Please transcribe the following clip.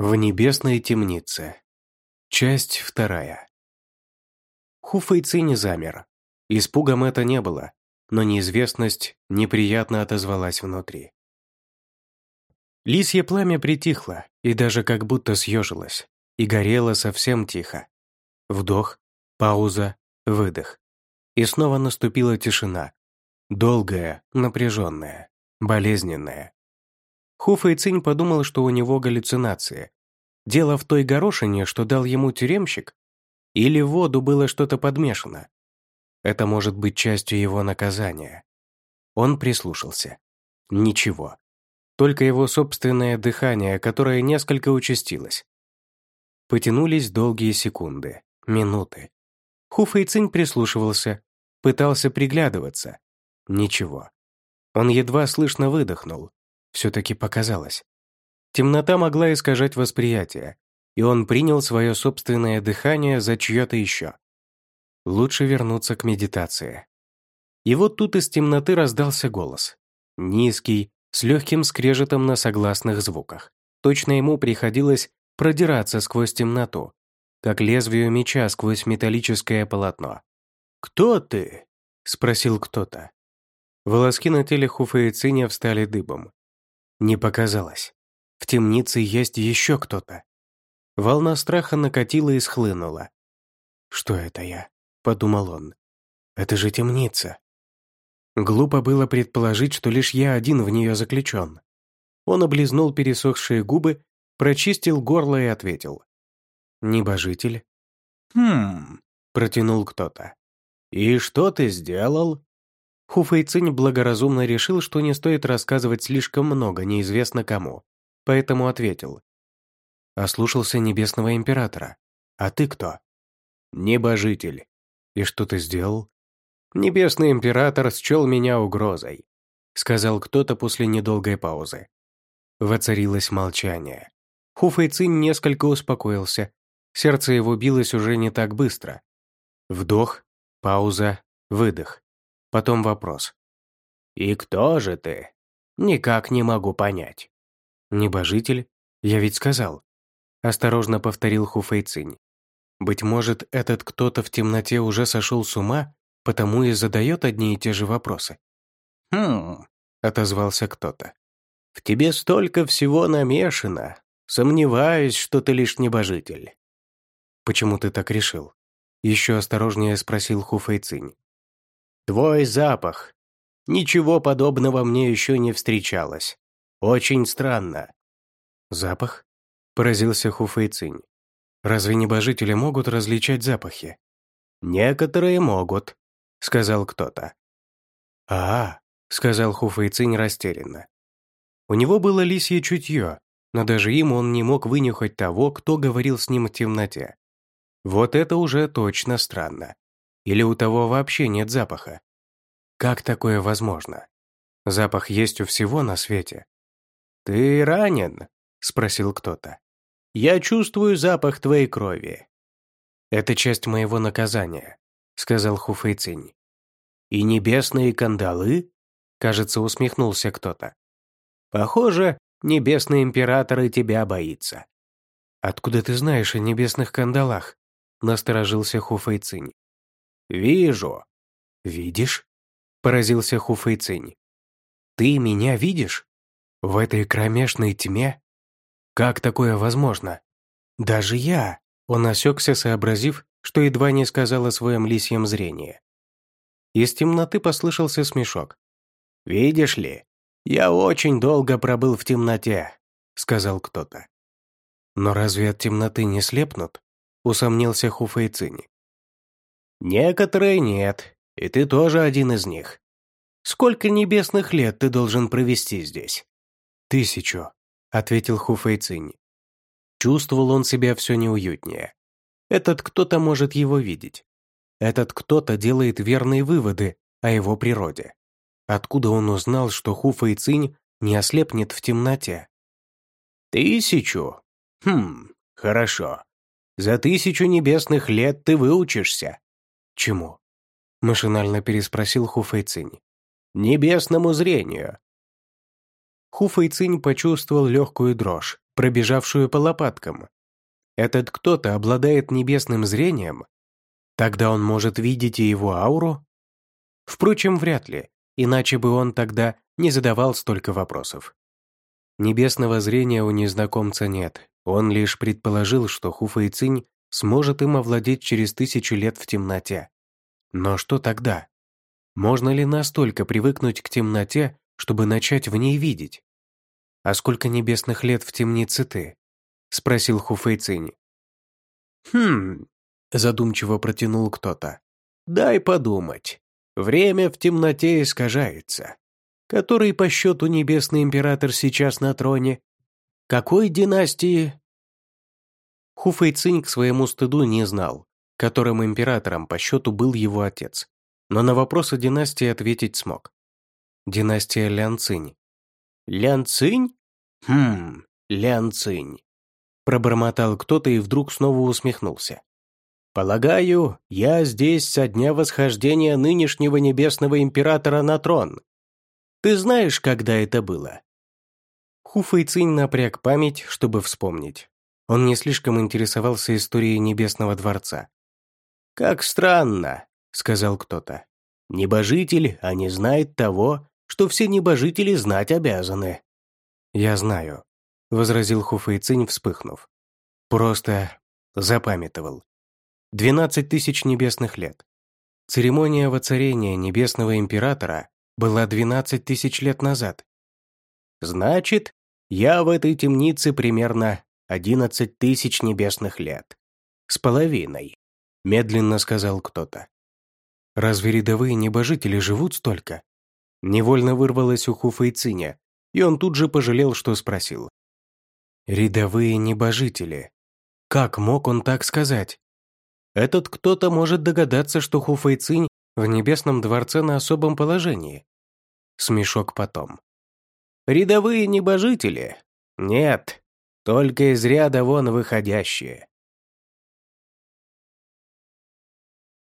В небесной темнице. Часть вторая. Ху Фэйци не замер. Испугом это не было, но неизвестность неприятно отозвалась внутри. Лисье пламя притихло и даже как будто съежилось, и горело совсем тихо. Вдох, пауза, выдох. И снова наступила тишина. Долгая, напряженная, болезненная. Ху Фэйцинь подумал, что у него галлюцинации. Дело в той горошине, что дал ему тюремщик? Или в воду было что-то подмешано? Это может быть частью его наказания. Он прислушался. Ничего. Только его собственное дыхание, которое несколько участилось. Потянулись долгие секунды, минуты. Ху Фэйцинь прислушивался, пытался приглядываться. Ничего. Он едва слышно выдохнул, все-таки показалось. Темнота могла искажать восприятие, и он принял свое собственное дыхание за чье-то еще. Лучше вернуться к медитации. И вот тут из темноты раздался голос. Низкий, с легким скрежетом на согласных звуках. Точно ему приходилось продираться сквозь темноту, как лезвию меча сквозь металлическое полотно. «Кто ты?» — спросил кто-то. Волоски на теле Хуфаициня встали дыбом. Не показалось. В темнице есть еще кто-то. Волна страха накатила и схлынула. «Что это я?» — подумал он. «Это же темница». Глупо было предположить, что лишь я один в нее заключен. Он облизнул пересохшие губы, прочистил горло и ответил. «Небожитель?» «Хм...» — протянул кто-то. «И что ты сделал?» Хуфэйцинь благоразумно решил, что не стоит рассказывать слишком много неизвестно кому, поэтому ответил. Ослушался Небесного Императора. А ты кто? Небожитель. И что ты сделал? Небесный Император счел меня угрозой, сказал кто-то после недолгой паузы. Воцарилось молчание. Хуфэйцинь несколько успокоился. Сердце его билось уже не так быстро. Вдох, пауза, выдох. Потом вопрос. «И кто же ты? Никак не могу понять». «Небожитель? Я ведь сказал». Осторожно повторил Хуфэйцинь. «Быть может, этот кто-то в темноте уже сошел с ума, потому и задает одни и те же вопросы». «Хм...» — отозвался кто-то. «В тебе столько всего намешано. Сомневаюсь, что ты лишь небожитель». «Почему ты так решил?» Еще осторожнее спросил Хуфэйцинь. Твой запах. Ничего подобного мне еще не встречалось. Очень странно». «Запах?» – поразился Хуфэйцинь. «Разве небожители могут различать запахи?» «Некоторые могут», – сказал кто-то. «А, — сказал Хуфэйцинь растерянно. У него было лисье чутье, но даже им он не мог вынюхать того, кто говорил с ним в темноте. Вот это уже точно странно. Или у того вообще нет запаха? Как такое возможно? Запах есть у всего на свете. «Ты ранен?» — спросил кто-то. «Я чувствую запах твоей крови». «Это часть моего наказания», — сказал Хуфэйцинь. «И небесные кандалы?» — кажется, усмехнулся кто-то. «Похоже, небесный император и тебя боится». «Откуда ты знаешь о небесных кандалах?» — насторожился Хуфэйцинь. «Вижу». «Видишь?» — поразился Хуфэйцинь. «Ты меня видишь? В этой кромешной тьме? Как такое возможно? Даже я!» Он осекся, сообразив, что едва не сказал о своем лисьем зрении. Из темноты послышался смешок. «Видишь ли, я очень долго пробыл в темноте», — сказал кто-то. «Но разве от темноты не слепнут?» — усомнился Хуфэйцинь. «Некоторые нет, и ты тоже один из них. Сколько небесных лет ты должен провести здесь?» «Тысячу», — ответил Хуфэйцинь. Чувствовал он себя все неуютнее. Этот кто-то может его видеть. Этот кто-то делает верные выводы о его природе. Откуда он узнал, что Хуфэйцинь не ослепнет в темноте? «Тысячу? Хм, хорошо. За тысячу небесных лет ты выучишься». «Чему?» — машинально переспросил Хуфэйцинь. «Небесному зрению». Хуфэйцинь почувствовал легкую дрожь, пробежавшую по лопаткам. Этот кто-то обладает небесным зрением? Тогда он может видеть и его ауру? Впрочем, вряд ли, иначе бы он тогда не задавал столько вопросов. Небесного зрения у незнакомца нет, он лишь предположил, что Хуфэйцинь сможет им овладеть через тысячу лет в темноте. Но что тогда? Можно ли настолько привыкнуть к темноте, чтобы начать в ней видеть? «А сколько небесных лет в темнице ты?» — спросил Хуфэйцинь. «Хм...» — задумчиво протянул кто-то. «Дай подумать. Время в темноте искажается. Который по счету небесный император сейчас на троне? Какой династии?» Хуфэйцинь к своему стыду не знал, которым императором по счету был его отец, но на вопрос о династии ответить смог. Династия Лянцинь. «Лянцинь? Хм, Лянцинь пробормотал кто-то и вдруг снова усмехнулся. «Полагаю, я здесь со дня восхождения нынешнего небесного императора на трон. Ты знаешь, когда это было?» Хуфэй Цинь напряг память, чтобы вспомнить. Он не слишком интересовался историей Небесного дворца. «Как странно», — сказал кто-то. «Небожитель, а не знает того, что все небожители знать обязаны». «Я знаю», — возразил Хуфэйцинь, вспыхнув. «Просто запамятовал. Двенадцать тысяч небесных лет. Церемония воцарения небесного императора была двенадцать тысяч лет назад. Значит, я в этой темнице примерно одиннадцать тысяч небесных лет. С половиной», — медленно сказал кто-то. «Разве рядовые небожители живут столько?» Невольно вырвалось у Хуфэйциня, и он тут же пожалел, что спросил. Рядовые небожители. Как мог он так сказать? Этот кто-то может догадаться, что Хуфэйцинь в небесном дворце на особом положении. Смешок потом. Рядовые небожители? Нет, только из ряда вон выходящие.